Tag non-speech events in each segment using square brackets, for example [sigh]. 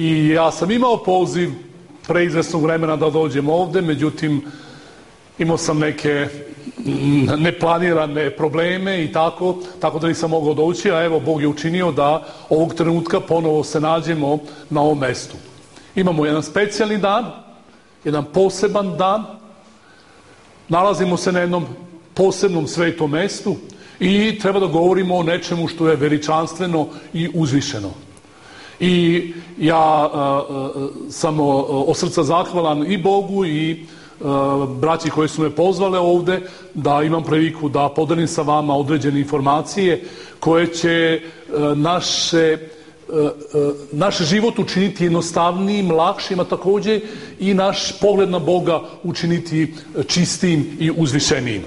I ja sam imao poziv pre izvesnog vremena da dođem ovde, međutim imao sam neke neplanirane probleme i tako, tako da nisam mogao doći, a evo Bog je učinio da ovog trenutka ponovo se nađemo na ovom mestu. Imamo jedan specijalni dan, jedan poseban dan, nalazimo se na jednom posebnom svetom mestu i treba da govorimo o nečemu što je veličanstveno i uzvišeno. I ja a, a, sam od srca zahvalan i Bogu i braći koji su me pozvale ovde da imam priliku da podelim sa vama određene informacije koje će naše naš život učiniti jednostavnijim, lakšim, a takođe i naš pogled na Boga učiniti čistim i uzvišenijim.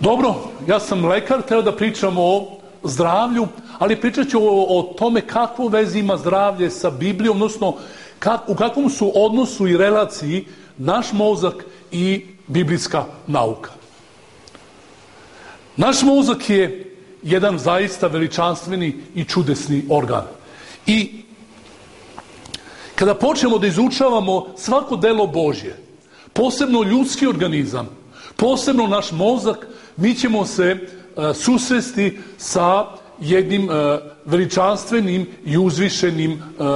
Dobro, ja sam lekar, treba da pričam o zdravlju, ali pričat ću o, o tome kakvu vezi ima zdravlje sa Biblijom, odnosno kak, u kakvom su odnosu i relaciji naš mozak i biblijska nauka. Naš mozak je jedan zaista veličanstveni i čudesni organ. I kada počnemo da izučavamo svako delo Božje, posebno ljudski organizam, posebno naš mozak, mi ćemo se uh, susresti sa jednim uh, veličanstvenim i uzvišenim uh,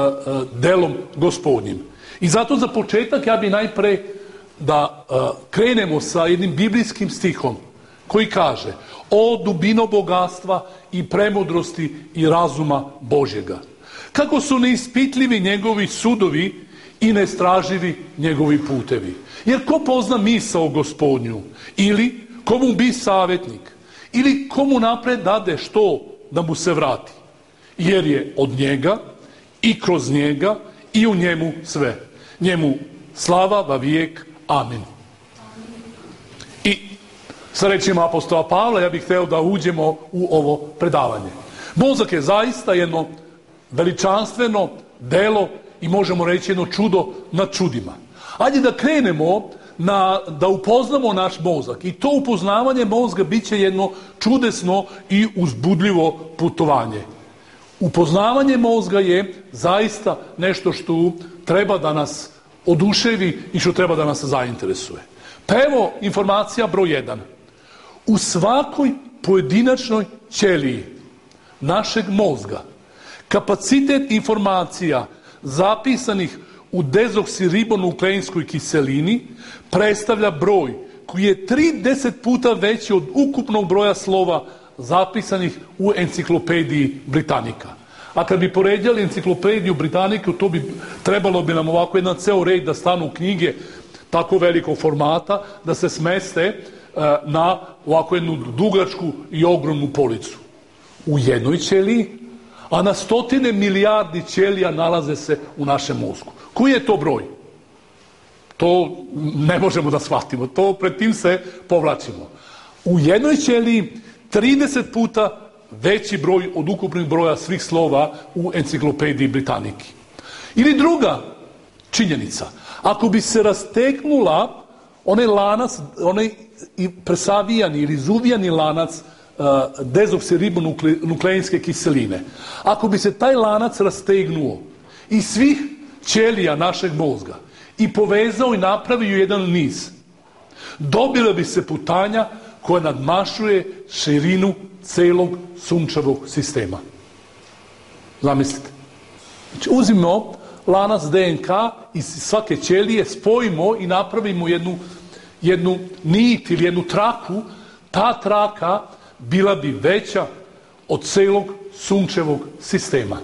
delom gospodnjim. I zato za početak ja bi najpre da krenemo sa jednim biblijskim stihom koji kaže o dubino bogatstva i premudrosti i razuma Božjega. Kako su neispitljivi njegovi sudovi i nestraživi njegovi putevi. Jer ko pozna misao gospodnju? Ili komu bi savjetnik? Ili komu napred dade što da mu se vrati? Jer je od njega i kroz njega i u njemu sve. Njemu slava va vijek. Amin. I sa rečima apostola Pavla ja bih hteo da uđemo u ovo predavanje. Mozak je zaista jedno veličanstveno delo i možemo reći jedno čudo na čudima. Ajde da krenemo na, da upoznamo naš mozak. I to upoznavanje mozga bit će jedno čudesno i uzbudljivo putovanje. Upoznavanje mozga je zaista nešto što treba da nas oduševi i što treba da nas zainteresuje. Pa evo informacija broj 1. U svakoj pojedinačnoj ćeliji našeg mozga kapacitet informacija zapisanih u dezoksiribonukleinskoj kiselini predstavlja broj koji je 30 puta veći od ukupnog broja slova zapisanih u enciklopediji Britanika. A kad bi poređali enciklopediju Britaniku, to bi trebalo bi nam ovako jedan ceo red da stanu knjige tako velikog formata, da se smeste uh, na ovako jednu dugačku i ogromnu policu. U jednoj ćeliji, a na stotine milijardi ćelija nalaze se u našem mozgu. Koji je to broj? To ne možemo da shvatimo. To pred tim se povlačimo. U jednoj ćeliji 30 puta veći broj od ukupnih broja svih slova u enciklopediji Britaniki. Ili druga činjenica. Ako bi se rasteknula onaj lanac, onaj presavijani ili zuvijani lanac dezoksiribonukleinske kiseline, ako bi se taj lanac rastegnuo i svih ćelija našeg mozga i povezao i napravio jedan niz, dobila bi se putanja koja nadmašuje širinu celog sunčevog sistema. Zamislite. Znači, uzimimo lanac DNK iz svake ćelije, spojimo i napravimo jednu, jednu nit ili jednu traku, ta traka bila bi veća od celog sunčevog sistema.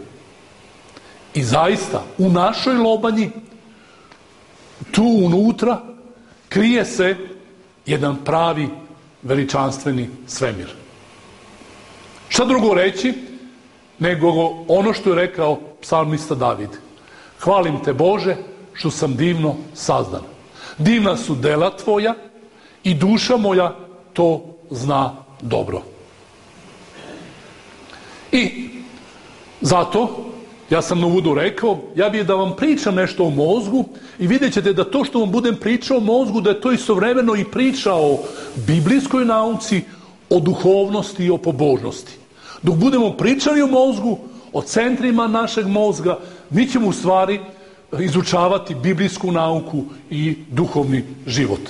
I zaista, u našoj lobanji, tu unutra, krije se jedan pravi veličanstveni svemir. Šta drugo reći, nego ono što je rekao psalmista David. Hvalim te Bože što sam divno sazdan. Divna su dela tvoja i duša moja to zna dobro. I zato Ja sam na uvodu rekao, ja bih da vam pričam nešto o mozgu i vidjet ćete da to što vam budem pričao o mozgu, da je to istovremeno i priča o biblijskoj nauci, o duhovnosti i o pobožnosti. Dok budemo pričali o mozgu, o centrima našeg mozga, mi ćemo u stvari izučavati biblijsku nauku i duhovni život.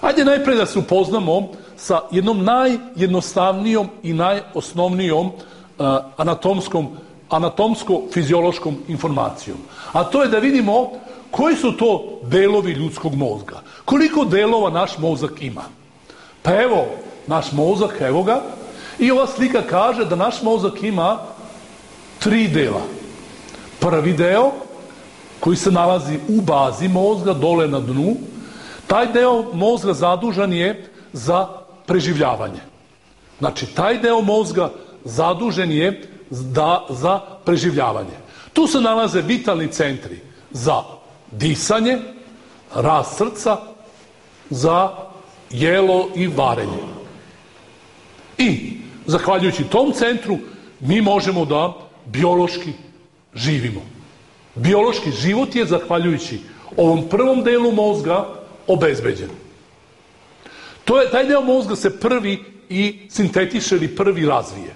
Ajde najpre da se upoznamo sa jednom najjednostavnijom i najosnovnijom uh, anatomskom, anatomsko-fiziološkom informacijom. A to je da vidimo koji su to delovi ljudskog mozga. Koliko delova naš mozak ima? Pa evo, naš mozak, evo ga, i ova slika kaže da naš mozak ima tri dela. Prvi deo, koji se nalazi u bazi mozga, dole na dnu, taj deo mozga zadužan je za preživljavanje. Znači, taj deo mozga zadužen je da, za preživljavanje. Tu se nalaze vitalni centri za disanje, rast srca, za jelo i varenje. I, zahvaljujući tom centru, mi možemo da biološki živimo. Biološki život je, zahvaljujući ovom prvom delu mozga, obezbeđen. To je, taj deo mozga se prvi i sintetiše ili prvi razvije.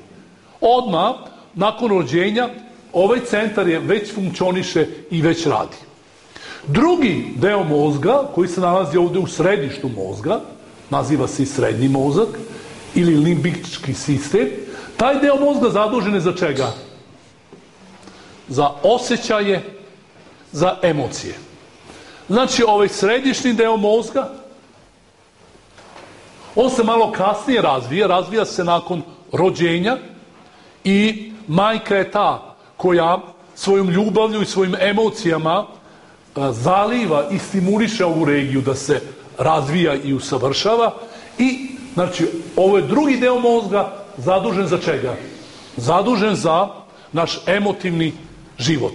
Odma nakon rođenja, ovaj centar je već funkcioniše i već radi. Drugi deo mozga, koji se nalazi ovde u središtu mozga, naziva se i srednji mozak, ili limbički sistem, taj deo mozga zadužen je za čega? Za osjećaje, za emocije. Znači, ovaj središnji deo mozga, on se malo kasnije razvija, razvija se nakon rođenja i majka je ta koja svojom ljubavlju i svojim emocijama zaliva i stimuliše ovu regiju da se razvija i usavršava i znači ovo je drugi deo mozga zadužen za čega? Zadužen za naš emotivni život.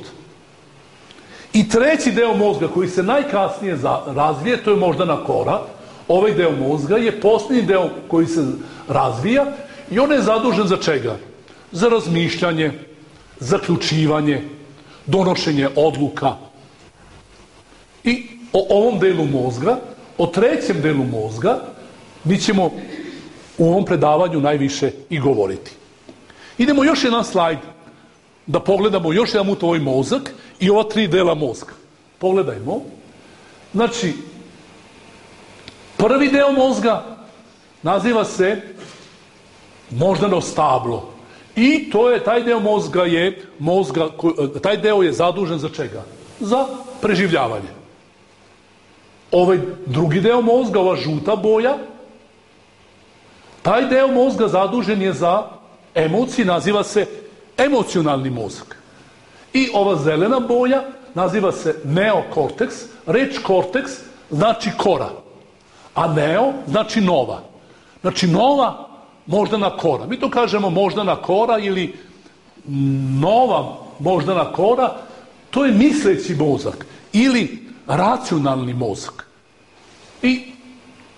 I treći deo mozga koji se najkasnije razvije, to je moždana kora, ovaj deo mozga je posljednji deo koji se razvija i on je zadužen za čega? Za razmišljanje, zaključivanje, donošenje odluka, I o ovom delu mozga, o trećem delu mozga, mi ćemo u ovom predavanju najviše i govoriti. Idemo još jedan slajd da pogledamo još jedan mut ovaj mozak i ova tri dela mozga. Pogledajmo. Znači, prvi deo mozga naziva se moždano stablo. I to je, taj deo mozga je, mozga, taj deo je zadužen za čega? Za preživljavanje ovaj drugi deo mozga, ova žuta boja, taj deo mozga zadužen je za emocije, naziva se emocionalni mozak. I ova zelena boja naziva se neokorteks, reč korteks znači kora, a neo znači nova. Znači nova moždana kora. Mi to kažemo moždana kora ili nova moždana kora, to je misleći mozak ili racionalni mozak. I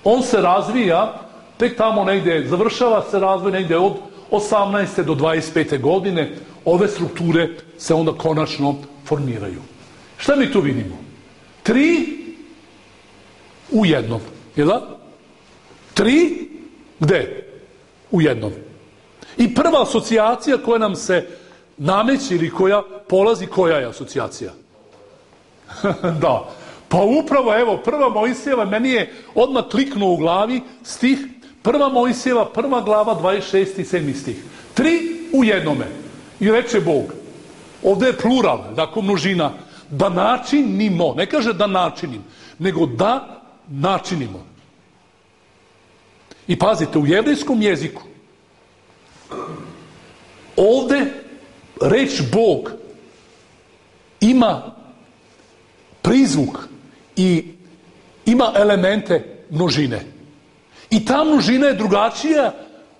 on se razvija, tek tamo negde, završava se razvoj negde od 18. do 25. godine, ove strukture se onda konačno formiraju. Šta mi tu vidimo? Tri u jednom, je da? Tri gde? U jednom. I prva asocijacija koja nam se nameće ili koja polazi, koja je asocijacija? [laughs] da, Pa upravo, evo, prva Mojsijeva, meni je odmah kliknuo u glavi stih, prva Mojsijeva, prva glava, 26. i 7. stih. Tri u jednome. I reče Bog, ovde je plural, dakle množina, da načinimo, ne kaže da načinim, nego da načinimo. I pazite, u jevrijskom jeziku, ovde reč Bog ima prizvuk i ima elemente množine. I ta množina je drugačija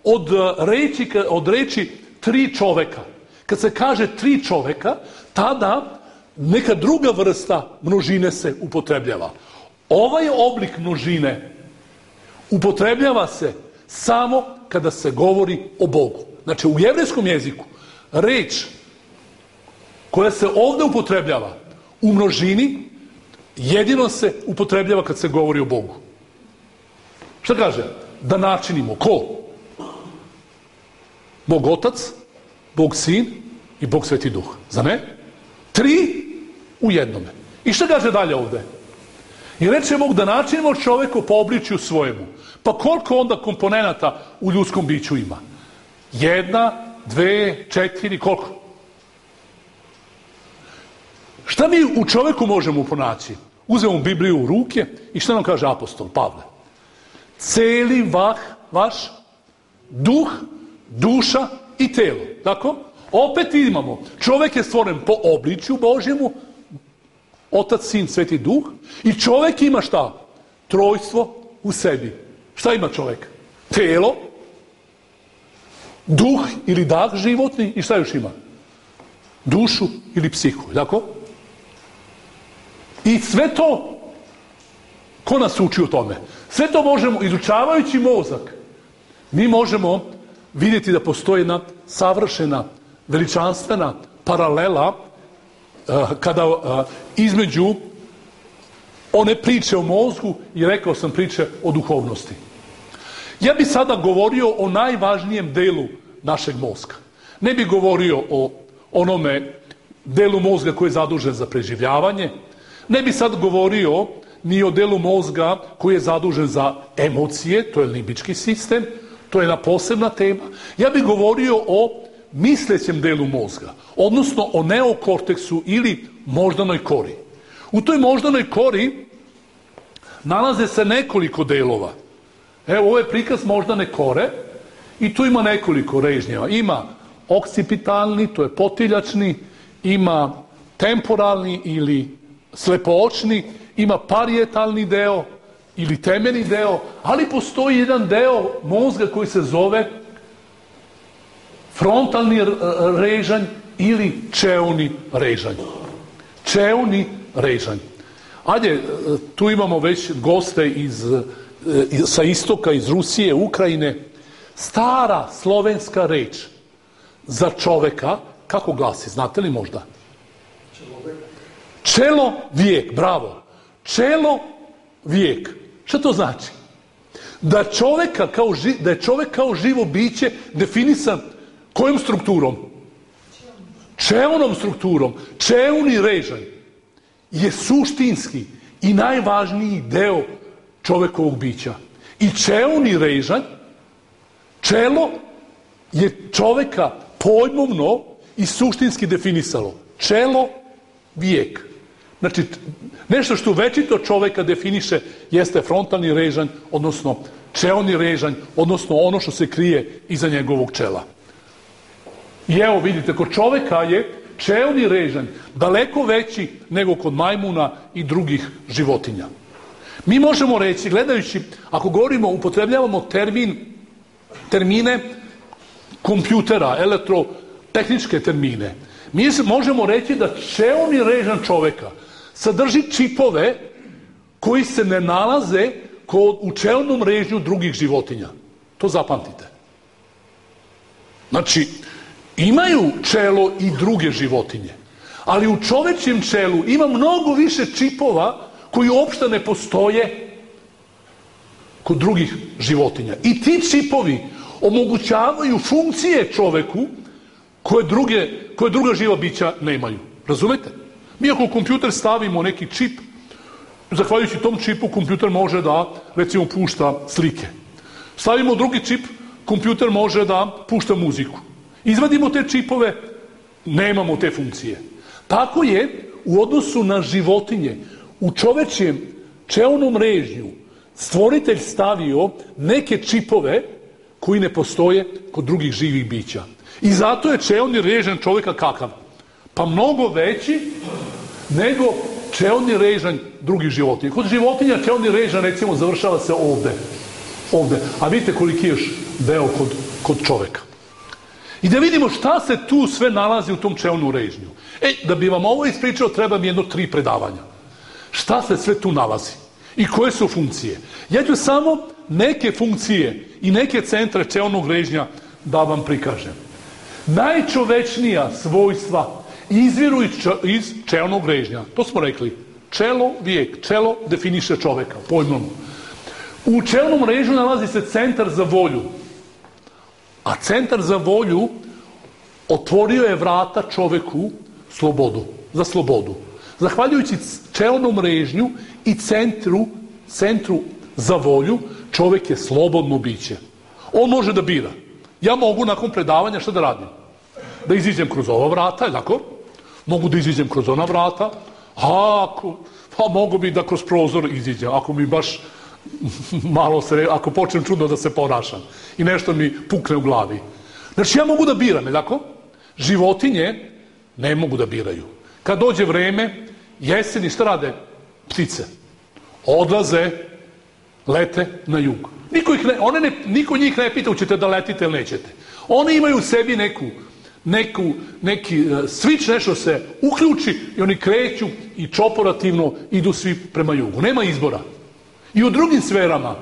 od reči, od reči tri čoveka. Kad se kaže tri čoveka, tada neka druga vrsta množine se upotrebljava. Ovaj oblik množine upotrebljava se samo kada se govori o Bogu. Znači, u jevrijskom jeziku reč koja se ovde upotrebljava u množini jedino se upotrebljava kad se govori o Bogu. Šta kaže? Da načinimo. Ko? Bog Otac, Bog Sin i Bog Sveti Duh. Za ne? Tri u jednome. I šta kaže dalje ovde? I reče Bog da načinimo čoveku po obličju svojemu. Pa koliko onda komponenata u ljudskom biću ima? Jedna, dve, četiri, koliko? Šta mi u čoveku možemo ponaći? Uzmemo Bibliju u ruke i šta nam kaže apostol Pavle? Celi vah, vaš duh, duša i telo. Tako? Opet imamo, čovek je stvoren po obličju Božjemu, Otac, Sin, Sveti Duh i čovek ima šta? Trojstvo u sebi. Šta ima čovek? Telo, duh ili dah životni i šta još ima? Dušu ili psihu, tako? I sve to, ko nas uči o tome? Sve to možemo, izučavajući mozak, mi možemo vidjeti da postoji jedna savršena, veličanstvena paralela kada uh, između one priče o mozgu i rekao sam priče o duhovnosti. Ja bi sada govorio o najvažnijem delu našeg mozga. Ne bi govorio o onome delu mozga koji je zadužen za preživljavanje, ne bi sad govorio ni o delu mozga koji je zadužen za emocije, to je limbički sistem, to je jedna posebna tema. Ja bih govorio o mislećem delu mozga, odnosno o neokorteksu ili moždanoj kori. U toj moždanoj kori nalaze se nekoliko delova. Evo, ovo je prikaz moždane kore i tu ima nekoliko režnjeva. Ima oksipitalni, to je potiljačni, ima temporalni ili slepoočni, ima parijetalni deo ili temeni deo, ali postoji jedan deo mozga koji se zove frontalni režanj ili čeoni režanj. Čeoni režanj. Ajde, tu imamo već goste iz, sa istoka, iz Rusije, Ukrajine. Stara slovenska reč za čoveka, kako glasi, znate li možda? Čelo vijek, bravo. Čelo vijek. Šta to znači? Da, čoveka kao, da je čovek kao živo biće definisan kojom strukturom? Čeonom strukturom. Čeuni režanj je suštinski i najvažniji deo čovekovog bića. I čeuni režanj, čelo je čoveka pojmovno i suštinski definisalo. Čelo, vijek. Znači, nešto što večito čoveka definiše jeste frontalni režanj, odnosno čeoni režanj, odnosno ono što se krije iza njegovog čela. I evo vidite, kod čoveka je čeoni režanj daleko veći nego kod majmuna i drugih životinja. Mi možemo reći, gledajući, ako govorimo, upotrebljavamo termin, termine kompjutera, elektrotehničke termine, mi možemo reći da čeoni režan čoveka sadrži čipove koji se ne nalaze kod, u čelnom režnju drugih životinja. To zapamtite. Znači, imaju čelo i druge životinje, ali u čovečijem čelu ima mnogo više čipova koji uopšte ne postoje kod drugih životinja. I ti čipovi omogućavaju funkcije čoveku koje, druge, koje druga živa bića nemaju. Razumete? Mi ako u kompjuter stavimo neki čip, zahvaljujući tom čipu kompjuter može da, recimo, pušta slike. Stavimo drugi čip, kompjuter može da pušta muziku. Izvadimo te čipove, nemamo te funkcije. Tako je u odnosu na životinje, u čovečijem čelnom režnju, stvoritelj stavio neke čipove koji ne postoje kod drugih živih bića. I zato je čelni režan čovjeka kakav? Pa mnogo veći nego čelni režanj drugih životinja. Kod životinja čelni režanj recimo završava se ovde. Ovde. A vidite koliki je još deo kod, kod čoveka. I da vidimo šta se tu sve nalazi u tom čelnu režnju. E, da bi vam ovo ispričao, treba mi jedno tri predavanja. Šta se sve tu nalazi? I koje su funkcije? Ja ću samo neke funkcije i neke centre čelnog režnja da vam prikažem. Najčovečnija svojstva izviru iz čelnog režnja. To smo rekli. Čelo, vijek. Čelo definiše čoveka, pojmom. U čelnom režnju nalazi se centar za volju. A centar za volju otvorio je vrata čoveku slobodu. za slobodu. Zahvaljujući čelnom mrežnju i centru, centru za volju, čovjek je slobodno biće. On može da bira. Ja mogu nakon predavanja šta da radim? Da iziđem kroz ova vrata, je tako? Mogu da iziđem kroz ona vrata, a ako, pa mogu bi da kroz prozor iziđem, ako mi baš [laughs] malo se, ako počnem čudno da se ponašam i nešto mi pukne u glavi. Znači ja mogu da biram, je tako? Životinje ne mogu da biraju. Kad dođe vreme, jeseni šta rade? Ptice. Odlaze, lete na jug. Niko, ih ne, one ne, niko njih ne pita ćete da letite ili nećete. One imaju u sebi neku, neku, neki uh, switch, nešto se uključi i oni kreću i čoporativno idu svi prema jugu. Nema izbora. I u drugim sferama,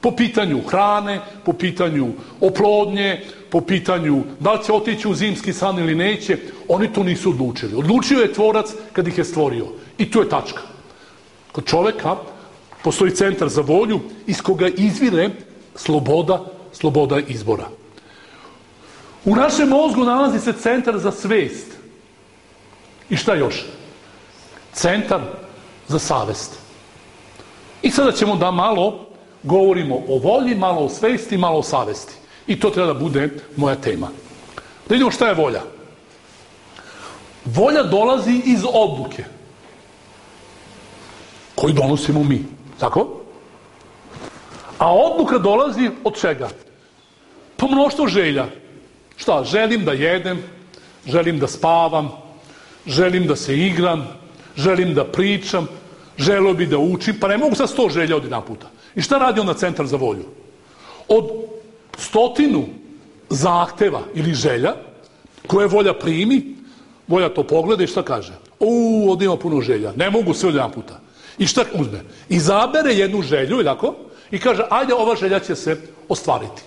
po pitanju hrane, po pitanju oplodnje, po pitanju da će otići u zimski san ili neće, oni to nisu odlučili. Odlučio je tvorac kad ih je stvorio. I tu je tačka. Kod čoveka postoji centar za volju iz koga izvire sloboda, sloboda izbora. U našem mozgu nalazi se centar za svest. I šta još? Centar za savest. I sada ćemo da malo govorimo o volji, malo o svesti, malo o savesti. I to treba da bude moja tema. Da vidimo šta je volja. Volja dolazi iz odluke koju donosimo mi. Tako? A odluka dolazi od čega? Pa mnoštvo želja. Šta? Želim da jedem, želim da spavam, želim da se igram, želim da pričam, želeo bi da učim, pa ne mogu sa sto želja od jedan puta. I šta radi onda Centar za volju? Od stotinu zahteva ili želja, koje volja primi, volja to pogleda i šta kaže? U, ovdje ima puno želja, ne mogu sve od jedan puta. I šta uzme? Izabere jednu želju, tako? I kaže, ajde, ova želja će se ostvariti.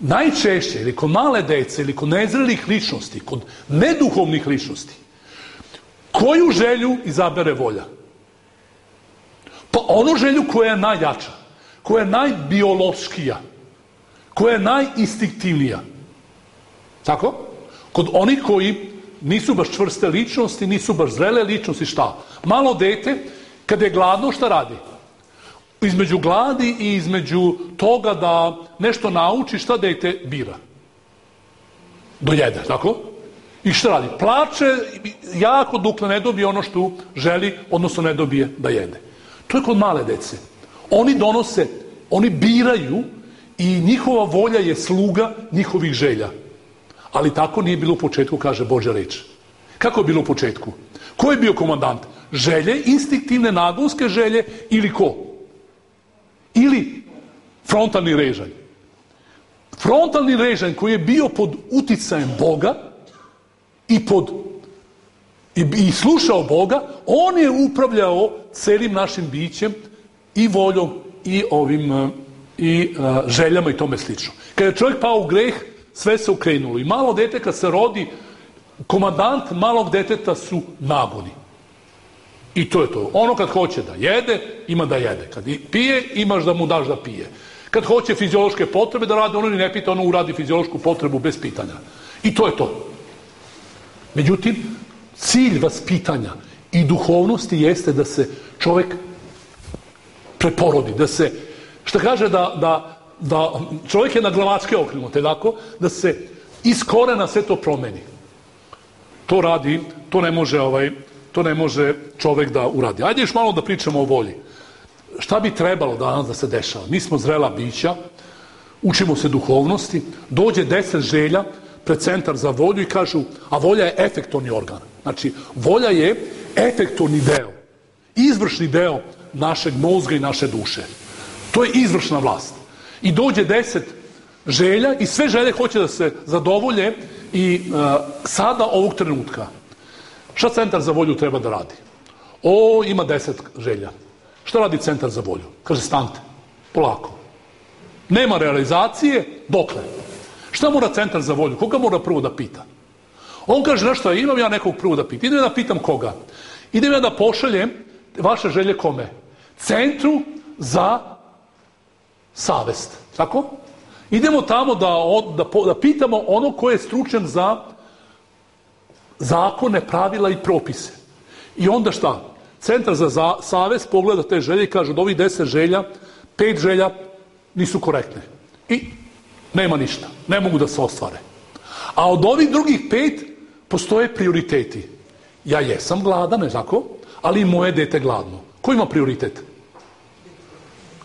Najčešće, ili kod male dece, ili kod nezrelih ličnosti, kod neduhovnih ličnosti, koju želju izabere volja? Pa onu želju koja je najjača, koja je najbiološkija, koja je najinstinktivnija. Tako? Kod onih koji nisu baš čvrste ličnosti, nisu baš zrele ličnosti, šta? Malo dete, kada je gladno, šta radi? Između gladi i između toga da nešto nauči, šta dete bira? Dojede, tako? I šta radi? Plače jako dok ne dobije ono što želi, odnosno ne dobije da jede. To je kod male dece. Oni donose, oni biraju i njihova volja je sluga njihovih želja. Ali tako nije bilo u početku, kaže Božja reč. Kako je bilo u početku? Ko je bio komandant? Želje, instinktivne, nagonske želje ili ko? Ili frontalni režanj. Frontalni režanj koji je bio pod uticajem Boga i pod i, i slušao Boga, on je upravljao celim našim bićem i voljom i ovim i uh, željama i tome slično. Kada je čovjek pao u greh, sve se ukrenulo. I malo dete kad se rodi, komandant malog deteta su nagoni. I to je to. Ono kad hoće da jede, ima da jede. Kad pije, imaš da mu daš da pije. Kad hoće fiziološke potrebe da radi, ono ni ne pita, ono uradi fiziološku potrebu bez pitanja. I to je to. Međutim, cilj vaspitanja i duhovnosti jeste da se čovjek preporodi, da se, što kaže da, da da čovjek je na glavačke okrenut, tako, da se iz korena sve to promeni. To radi, to ne može ovaj, to ne može čovjek da uradi. Ajde još malo da pričamo o volji. Šta bi trebalo danas da se dešava? Mi smo zrela bića, učimo se duhovnosti, dođe deset želja pred centar za volju i kažu, a volja je efektorni organ. Znači, volja je efektorni deo, izvršni deo našeg mozga i naše duše. To je izvršna vlast i dođe deset želja i sve želje hoće da se zadovolje i uh, sada ovog trenutka šta centar za volju treba da radi? O, ima deset želja. Šta radi centar za volju? Kaže, stante, polako. Nema realizacije, dokle? Šta mora centar za volju? Koga mora prvo da pita? On kaže, znaš šta, imam ja nekog prvo da pita. Idem ja da pitam koga. Idem ja da pošaljem vaše želje kome? Centru za savest. Tako? Idemo tamo da, da, da pitamo ono ko je stručan za zakone, pravila i propise. I onda šta? Centar za, za savez pogleda te želje i kaže od ovih deset želja, pet želja nisu korektne. I nema ništa. Ne mogu da se ostvare. A od ovih drugih pet postoje prioriteti. Ja jesam gladan, ne tako? Ali i moje dete gladno. Ko ima prioritet?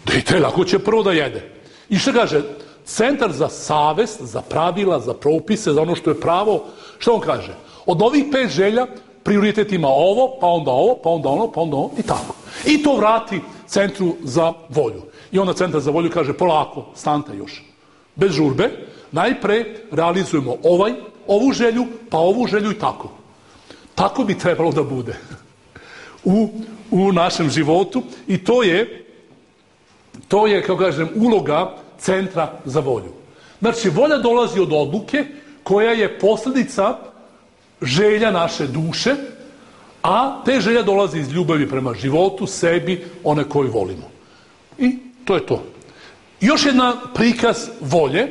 Dete, lako će prvo da jede. I što kaže? Centar za savest, za pravila, za propise, za ono što je pravo, što on kaže? Od ovih pet želja prioritet ima ovo, pa onda ovo, pa onda ono, pa onda ono i tako. I to vrati centru za volju. I onda centar za volju kaže polako, stante još. Bez žurbe, najpre realizujemo ovaj, ovu želju, pa ovu želju i tako. Tako bi trebalo da bude [laughs] u, u našem životu i to je to je, kao kažem, uloga centra za volju. Znači, volja dolazi od odluke koja je posljedica želja naše duše, a te želja dolazi iz ljubavi prema životu, sebi, one koju volimo. I to je to. Još jedna prikaz volje,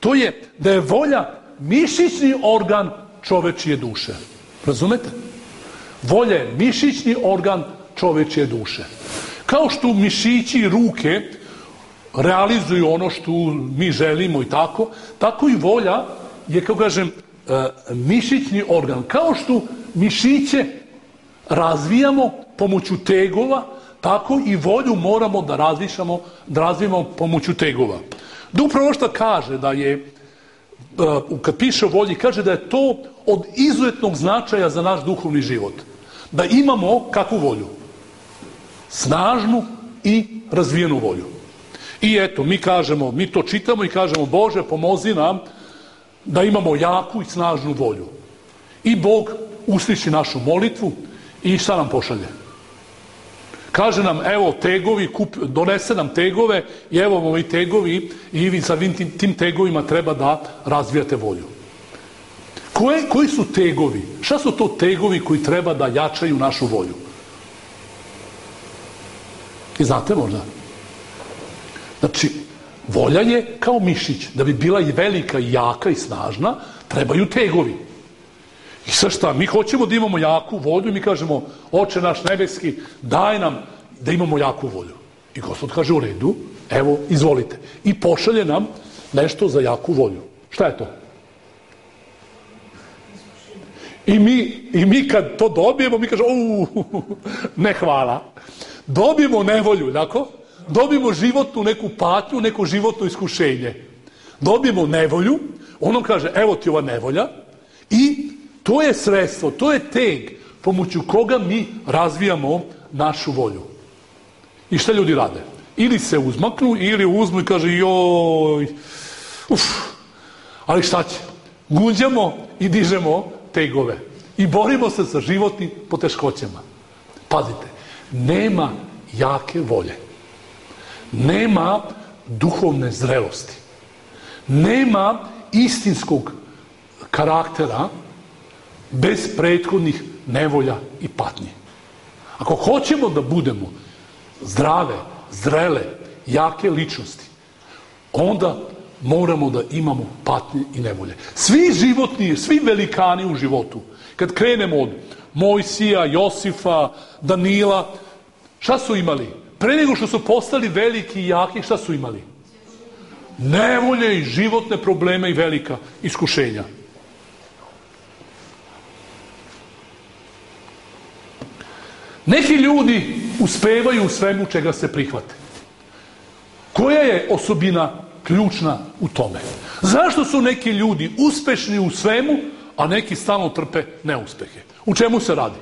to je da je volja mišićni organ čovečije duše. Razumete? Volja je mišićni organ čovečije duše. Kao što mišići ruke realizuju ono što mi želimo i tako, tako i volja je, kao kažem, e, mišićni organ. Kao što mišiće razvijamo pomoću tegova, tako i volju moramo da razvišamo, da razvijamo pomoću tegova. Da upravo što kaže da je, e, kad piše o volji, kaže da je to od izuzetnog značaja za naš duhovni život. Da imamo kakvu volju? Snažnu i razvijenu volju. I eto, mi kažemo, mi to čitamo i kažemo, Bože, pomozi nam da imamo jaku i snažnu volju. I Bog usliši našu molitvu i šta nam pošalje? Kaže nam, evo, tegovi, kup, donese nam tegove i evo ovi tegovi i vi sa tim, tim tegovima treba da razvijate volju. Koje, koji su tegovi? Šta su to tegovi koji treba da jačaju našu volju? I znate možda? Znači, volja je kao mišić. Da bi bila i velika, i jaka, i snažna, trebaju tegovi. I sad šta, mi hoćemo da imamo jaku volju i mi kažemo, oče naš nebeski, daj nam da imamo jaku volju. I gospod kaže, u redu, evo, izvolite. I pošalje nam nešto za jaku volju. Šta je to? I mi, I mi kad to dobijemo, mi kažemo, ne hvala. Dobijemo nevolju, tako? Dobijemo životnu neku patnju, neko životno iskušenje. Dobijemo nevolju, on kaže, evo ti ova nevolja, i to je sredstvo, to je teg pomoću koga mi razvijamo našu volju. I šta ljudi rade? Ili se uzmaknu, ili uzmu i kaže, joj, uf, ali šta će? Gunđamo i dižemo tegove. I borimo se sa životnim poteškoćama. Pazite, nema jake volje. Nema duhovne zrelosti. Nema istinskog karaktera bez prethodnih nevolja i patnje. Ako hoćemo da budemo zdrave, zrele, jake ličnosti, onda moramo da imamo patnje i nevolje. Svi životni, svi velikani u životu, kad krenemo od Mojsija, Josifa, Danila, šta su imali? Pre nego što su postali veliki i jaki, šta su imali? Nevolje i životne probleme i velika iskušenja. Neki ljudi uspevaju u svemu čega se prihvate. Koja je osobina ključna u tome? Zašto su neki ljudi uspešni u svemu, a neki stalno trpe neuspehe? U čemu se radi?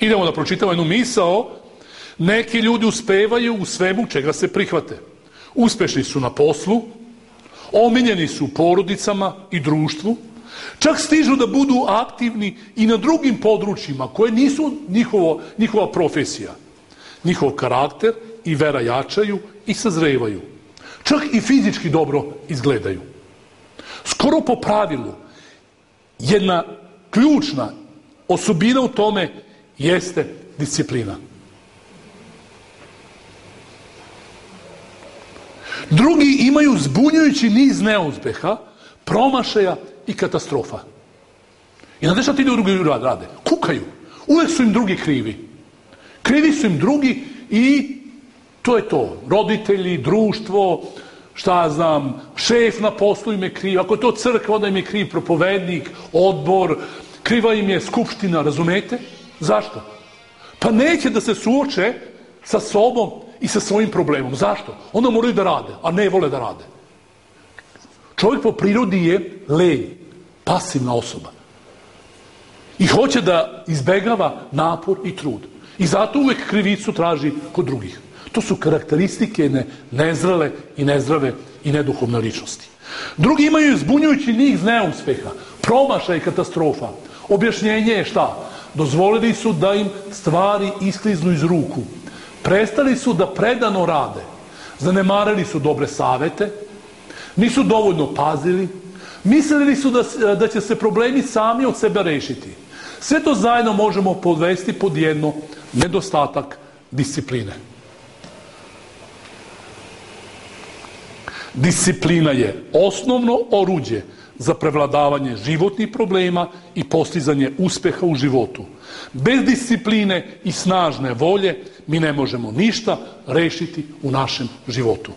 Idemo da pročitamo jednu misao. Neki ljudi uspevaju u svemu čega se prihvate. Uspešni su na poslu, omiljeni su u porodicama i društvu, Čak stižu da budu aktivni i na drugim područjima koje nisu njihovo, njihova profesija. Njihov karakter i vera jačaju i sazrevaju. Čak i fizički dobro izgledaju. Skoro po pravilu, jedna ključna osobina u tome jeste disciplina. Drugi imaju zbunjujući niz neuspeha, promašaja i katastrofa. I znate šta ti drugi rade? Kukaju. Uvek su im drugi krivi. Krivi su im drugi i to je to. Roditelji, društvo, šta znam, šef na poslu im je kriv. Ako je to crkva, onda im je kriv propovednik, odbor, kriva im je skupština, razumete? Zašto? Pa neće da se suoče sa sobom i sa svojim problemom. Zašto? Onda moraju da rade, a ne vole da rade. Čovjek po prirodi je lenj, pasivna osoba. I hoće da izbegava napor i trud. I zato uvek krivicu traži kod drugih. To su karakteristike ne, nezrele i nezdrave i neduhovne ličnosti. Drugi imaju zbunjujući njih neuspeha, promaša i katastrofa. Objašnjenje je šta? Dozvolili su da im stvari iskliznu iz ruku. Prestali su da predano rade. Zanemarili su dobre savete, nisu dovoljno pazili, mislili su da, da će se problemi sami od sebe rešiti. Sve to zajedno možemo podvesti pod jedno nedostatak discipline. Disciplina je osnovno oruđe za prevladavanje životnih problema i postizanje uspeha u životu. Bez discipline i snažne volje mi ne možemo ništa rešiti u našem životu.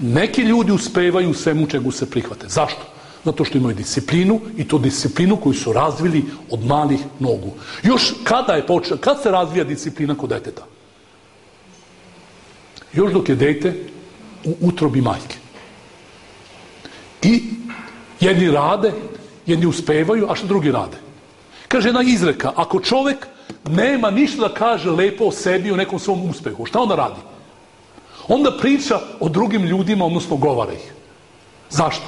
Neki ljudi uspevaju svemu čegu se prihvate. Zašto? Zato što imaju disciplinu i to disciplinu koju su razvili od malih nogu. Još kada je počeo, kad se razvija disciplina kod deteta? Još dok je dete u utrobi majke. I jedni rade, jedni uspevaju, a što drugi rade? Kaže jedna izreka, ako čovek nema ništa da kaže lepo o sebi u nekom svom uspehu, šta onda radi? Onda priča o drugim ljudima, odnosno govara ih. Zašto?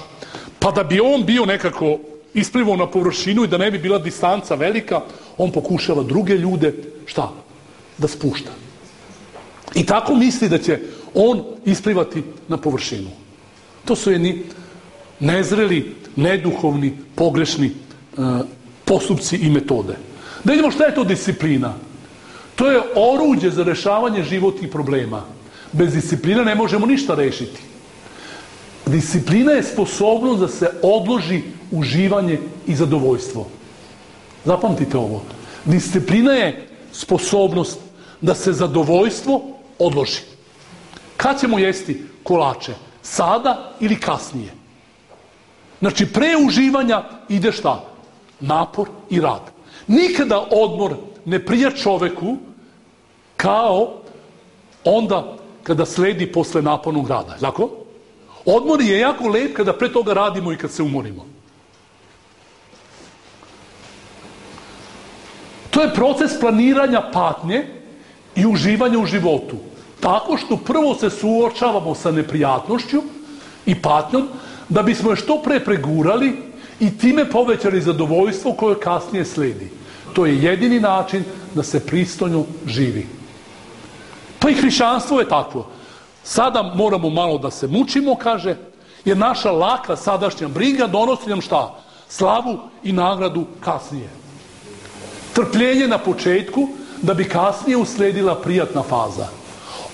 Pa da bi on bio nekako isplivao na površinu i da ne bi bila distanca velika, on pokušava druge ljude, šta? Da spušta. I tako misli da će on isplivati na površinu. To su jedni nezreli, neduhovni, pogrešni e, postupci i metode. Da vidimo šta je to disciplina. To je oruđe za rešavanje životnih problema. Bez discipline ne možemo ništa rešiti. Disciplina je sposobnost da se odloži uživanje i zadovoljstvo. Zapamtite ovo. Disciplina je sposobnost da se zadovoljstvo odloži. Kad ćemo jesti kolače? Sada ili kasnije? Znači, pre uživanja ide šta? Napor i rad. Nikada odmor ne prija čoveku kao onda kada sledi posle napornog rada. Tako? Odmor je jako lep kada pre toga radimo i kad se umorimo. To je proces planiranja patnje i uživanja u životu. Tako što prvo se suočavamo sa neprijatnošću i patnjom, da bismo je što pre pregurali i time povećali zadovoljstvo koje kasnije sledi. To je jedini način da se pristojno živi. Pa i hrišćanstvo je takvo. Sada moramo malo da se mučimo, kaže, jer naša laka sadašnja briga donosi nam šta? Slavu i nagradu kasnije. Trpljenje na početku, da bi kasnije usledila prijatna faza.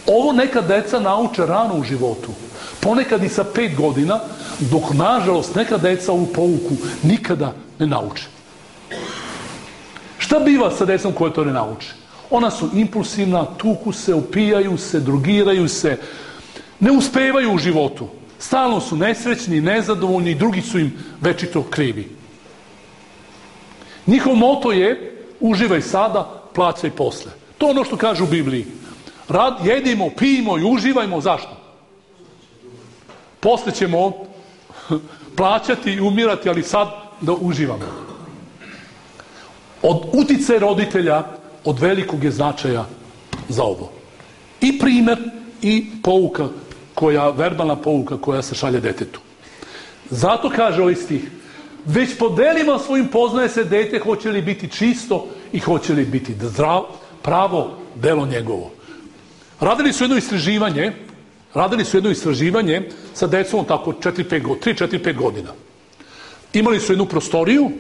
Ovo neka deca nauče rano u životu. Ponekad i sa pet godina, dok nažalost neka deca u pouku nikada ne nauče. Šta biva sa decom koje to ne nauče? Ona su impulsivna, tuku se, upijaju se, drugiraju se, ne uspevaju u životu. Stalno su nesrećni, nezadovoljni i drugi su im večito krivi. Njihov moto je uživaj sada, plaćaj posle. To je ono što kaže u Bibliji. Rad, jedimo, pijemo i uživajmo. Zašto? Posle ćemo [laughs] plaćati i umirati, ali sad da uživamo. Od utice roditelja od velikog je značaja za ovo. I primer i pouka koja, verbalna pouka koja se šalje detetu. Zato kaže ovaj stih, već podelima svojim poznaje se dete hoće li biti čisto i hoće li biti zdrav, pravo delo njegovo. Radili su jedno istraživanje, radili su jedno istraživanje sa decom tako 4-5 godina, 3-4-5 godina. Imali su jednu prostoriju,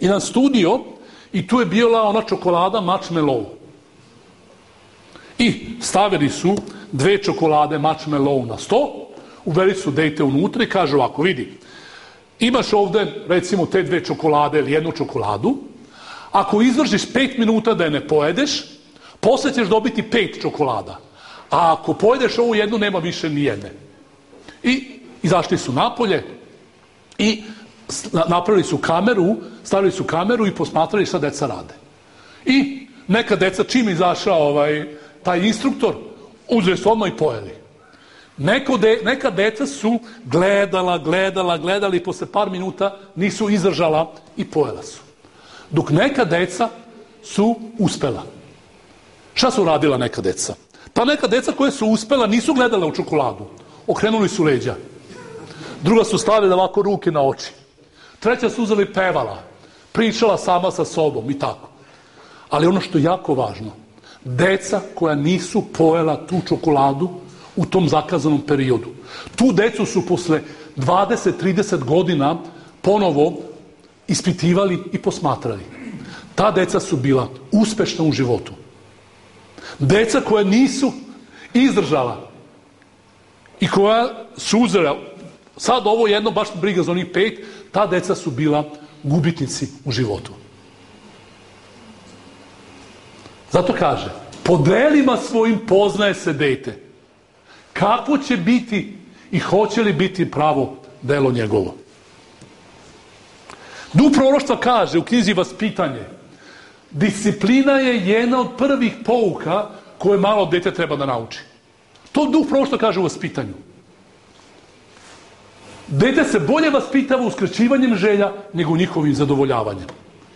jedan studio i tu je bila ona čokolada marshmallow. I stavili su dve čokolade marshmallow na sto, uveli su dete unutra i kaže ovako, vidi, imaš ovde recimo te dve čokolade ili jednu čokoladu, ako izvršiš pet minuta da je ne pojedeš, posle ćeš dobiti pet čokolada. A ako pojedeš ovu jednu, nema više ni jedne. I izašli su napolje i napravili su kameru, stavili su kameru i posmatrali šta deca rade. I neka deca, čim izašao ovaj, taj instruktor, uzeli su odmah i pojeli. Neko de, neka deca su gledala, gledala, gledala i posle par minuta nisu izdržala i pojela su. Dok neka deca su uspela. Šta su radila neka deca? Pa neka deca koje su uspela nisu gledala u čokoladu. Okrenuli su leđa. Druga su stavili ovako ruke na oči. Treća su uzeli pevala. Pričala sama sa sobom i tako. Ali ono što je jako važno, deca koja nisu pojela tu čokoladu u tom zakazanom periodu. Tu decu su posle 20-30 godina ponovo ispitivali i posmatrali. Ta deca su bila uspešna u životu. Deca koja nisu izdržala i koja su uzela, sad ovo jedno baš briga za onih pet, ta deca su bila gubitnici u životu. Zato kaže, po delima svojim poznaje se dete. Kako će biti i hoće li biti pravo delo njegovo? Duh proroštva kaže u knjizi Vaspitanje, disciplina je jedna od prvih pouka koje malo dete treba da nauči. To duh proroštva kaže u vaspitanju. Dete se bolje vaspitava uskraćivanjem želja nego njihovim zadovoljavanjem.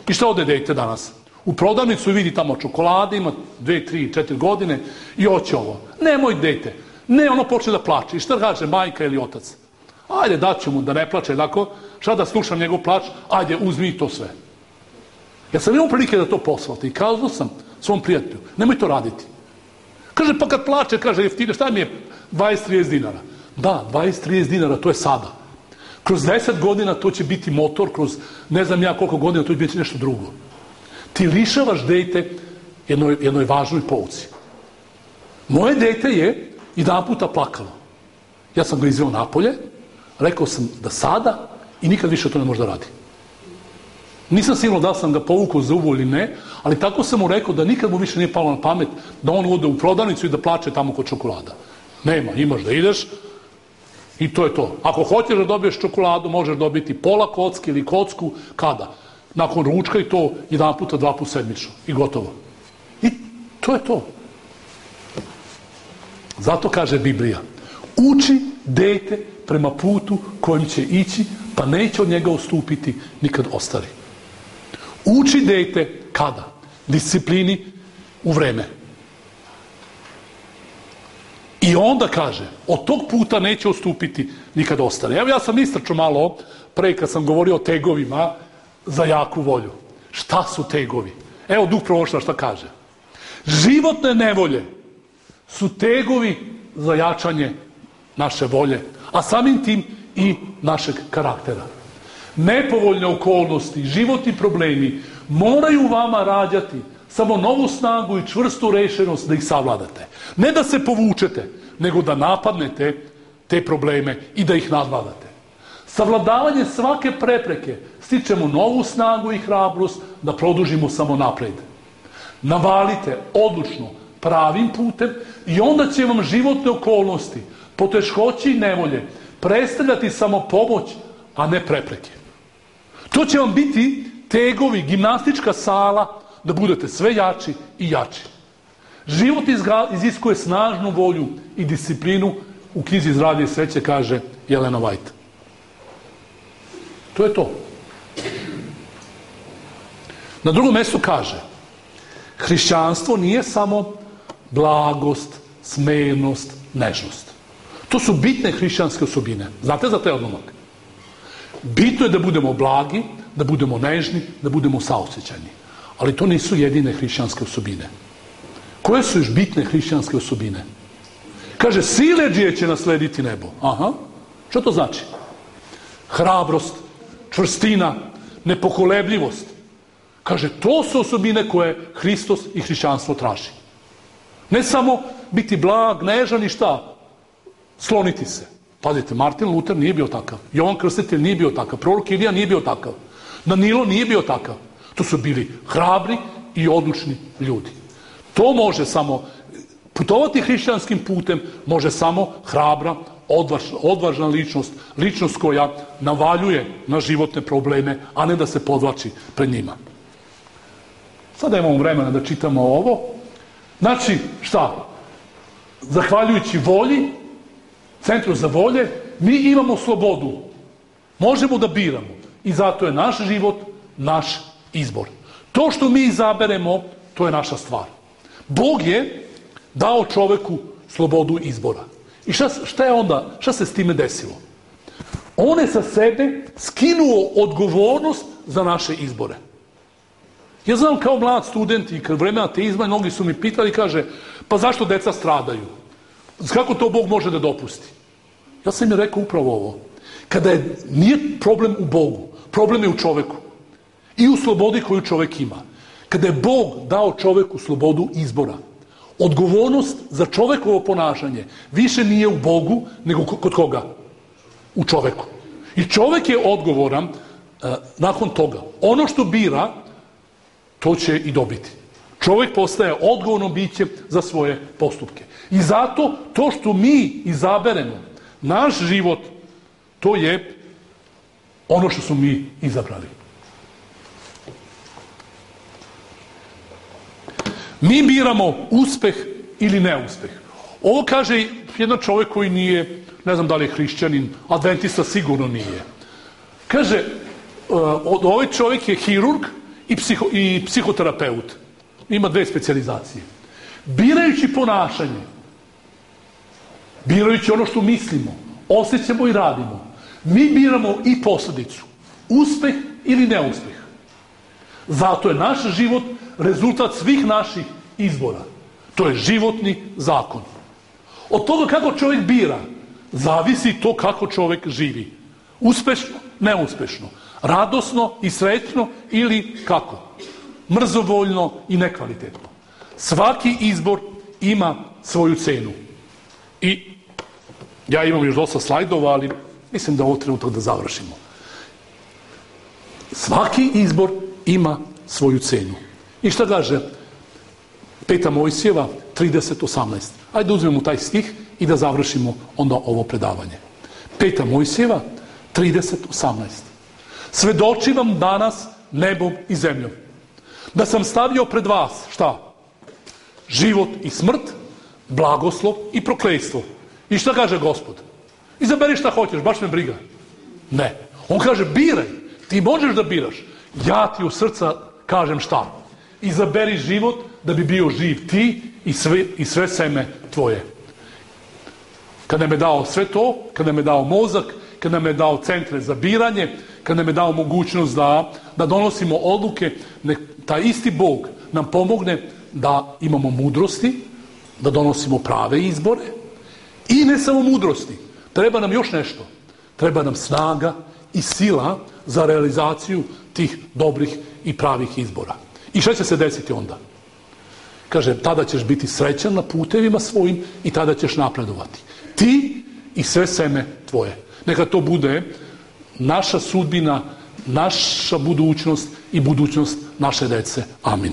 I šta ode dete danas? U prodavnicu vidi tamo čokolade, ima dve, tri, četiri godine i hoće ovo. Nemoj dete. Ne, ono počne da plače. I šta kaže majka ili otac? Ajde, daću mu da ne plače, tako? Šta da slušam njegov plač? Ajde, uzmi to sve. Ja sam imao prilike da to poslati i kazao sam svom prijatelju, nemoj to raditi. Kaže, pa kad plače, kaže, jeftine, šta mi je 20-30 dinara? Da, 20-30 dinara, to je sada. Kroz 10 godina to će biti motor, kroz ne znam ja koliko godina to će biti nešto drugo. Ti lišavaš dejte jednoj, jednoj važnoj pouci. Moje dete je jedan puta plakalo. Ja sam ga izveo napolje, rekao sam da sada i nikad više to ne može da radi. Nisam sigurno da sam ga povukao za uvo ili ne, ali tako sam mu rekao da nikad mu više nije palo na pamet da on ode u prodavnicu i da plače tamo kod čokolada. Nema, imaš da ideš i to je to. Ako hoćeš da dobiješ čokoladu, možeš dobiti pola kocke ili kocku, kada? Nakon ručka i to jedan puta, dva puta sedmično. I gotovo. I to je to. Zato kaže Biblija, uči dete prema putu kojim će ići, pa neće od njega ustupiti nikad ostari. Uči dete kada? Disciplini u vreme. I onda kaže, od tog puta neće ostupiti nikad ostane. Evo ja sam istračao malo pre kad sam govorio o tegovima za jaku volju. Šta su tegovi? Evo duh prorošta šta kaže. Životne nevolje su tegovi za jačanje naše volje, a samim tim i našeg karaktera. Nepovoljne okolnosti, životni problemi moraju vama rađati samo novu snagu i čvrstu rešenost da ih savladate. Ne da se povučete, nego da napadnete te probleme i da ih nadvladate. Savladavanje svake prepreke stičemo novu snagu i hrabrost da produžimo samo napred. Navalite odlučno pravim putem i onda će vam životne okolnosti, poteškoći i nevolje predstavljati samo pomoć, a ne prepreke. To će vam biti tegovi, gimnastička sala, da budete sve jači i jači. Život iziskuje snažnu volju i disciplinu, u knjizi Zdravlje i sreće kaže Jelena White. To je to. Na drugom mestu kaže, hrišćanstvo nije samo blagost, smernost, nežnost. To su bitne hrišćanske osobine. Znate za te odlomak? Bitno je da budemo blagi, da budemo nežni, da budemo saosećajni. Ali to nisu jedine hrišćanske osobine. Koje su još bitne hrišćanske osobine? Kaže, sileđije će naslediti nebo. Aha. Što to znači? Hrabrost, čvrstina, nepokolebljivost. Kaže, to su osobine koje Hristos i hrišćanstvo traži. Ne samo biti blag, nežan i šta? Sloniti se. Pazite, Martin Luther nije bio takav. Jovan Krstitelj nije bio takav. Prorok Ilija nije bio takav. Danilo nije bio takav. To su bili hrabri i odlučni ljudi. To može samo, putovati hrišćanskim putem može samo hrabra, odvažna, odvažna ličnost, ličnost koja navaljuje na životne probleme, a ne da se podvači pred njima. Sada imamo vremena da čitamo ovo. Znači, šta? Zahvaljujući volji, centru za volje, mi imamo slobodu. Možemo da biramo. I zato je naš život naš izbor. To što mi izaberemo, to je naša stvar. Bog je dao čoveku slobodu izbora. I šta, šta je onda, šta se s time desilo? On je sa sebe skinuo odgovornost za naše izbore. Ja znam kao mlad student i kad vremena ateizma, mnogi su mi pitali, kaže, pa zašto deca stradaju? Kako to Bog može da dopusti? Ja sam im rekao upravo ovo. Kada je, nije problem u Bogu, problem je u čoveku. I u slobodi koju čovek ima. Kada je Bog dao čoveku slobodu izbora, odgovornost za čovekovo ponašanje više nije u Bogu, nego kod koga? U čoveku. I čovek je odgovoran uh, nakon toga. Ono što bira, to će i dobiti. Čovjek postaje odgovorno biće za svoje postupke. I zato to što mi izaberemo, naš život, to je ono što smo mi izabrali. Mi biramo uspeh ili neuspeh. Ovo kaže jedan čovjek koji nije, ne znam da li je hrišćanin, adventista sigurno nije. Kaže, uh, ovaj čovjek je hirurg i, psiho, i psihoterapeut. Ima dve specializacije. Birajući ponašanje, birajući ono što mislimo, osjećamo i radimo, mi biramo i posledicu. Uspeh ili neuspeh. Zato je naš život rezultat svih naših izbora. To je životni zakon. Od toga kako čovjek bira, zavisi to kako čovjek živi. Uspešno, neuspešno. Radosno i srećno ili kako? Mrzovoljno i nekvalitetno. Svaki izbor ima svoju cenu. I ja imam još dosta slajdova, ali mislim da ovo trenutak da završimo. Svaki izbor ima svoju cenu. I šta kaže Peta Mojsijeva 30.18. Ajde da uzmemo taj stih i da završimo onda ovo predavanje. Peta Mojsijeva 30.18. Svedoči vam danas nebom i zemljom. Da sam stavio pred vas, šta? Život i smrt, blagoslov i proklejstvo. I šta kaže gospod? Izaberi šta hoćeš, baš me briga. Ne. On kaže, biraj. Ti možeš da biraš. Ja ti u srca kažem šta? Izaberi život da bi bio živ ti i sve, i sve seme tvoje. Kada me dao sve to, kada me dao mozak, kada me dao centre za biranje, kad nam dao mogućnost da, da donosimo odluke, nek taj isti Bog nam pomogne da imamo mudrosti, da donosimo prave izbore i ne samo mudrosti. Treba nam još nešto. Treba nam snaga i sila za realizaciju tih dobrih i pravih izbora. I šta će se desiti onda? Kaže, tada ćeš biti srećan na putevima svojim i tada ćeš napredovati. Ti i sve seme tvoje. Neka to bude naša sudbina, naša budućnost i budućnost naše dece. Amin.